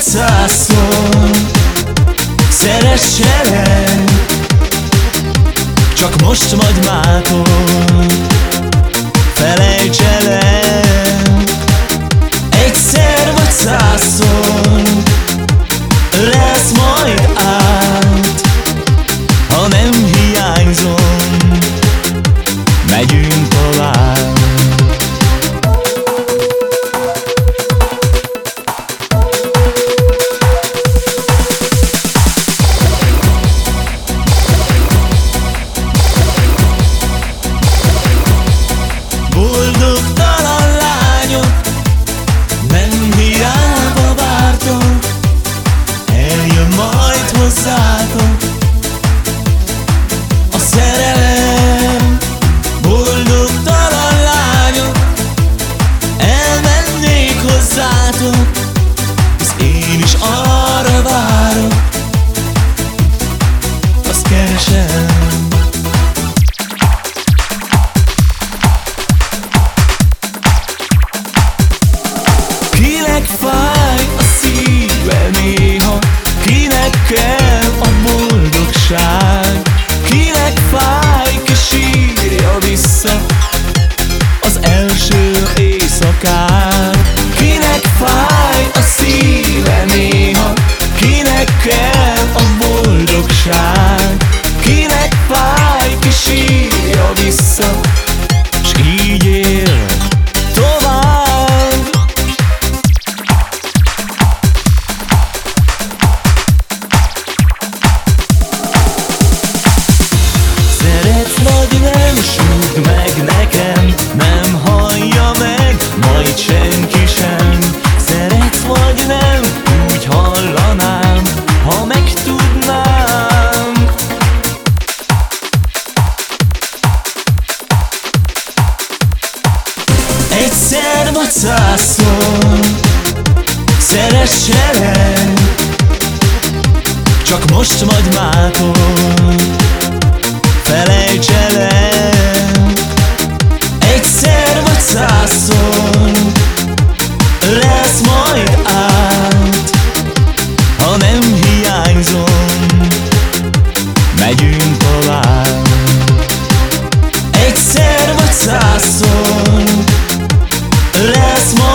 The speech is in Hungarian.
szászon. Szeresselek Csak most vagy mától Felejts Majd hozzátok. A szerelem so Egyszer vagy százszor. Szeresselek. Csak most vagy mától Felejts el Egyszer vagy százszor. Lesz majd át Ha nem hiányzom. Megyünk tovább. Egyszer vagy százszor. Let's move.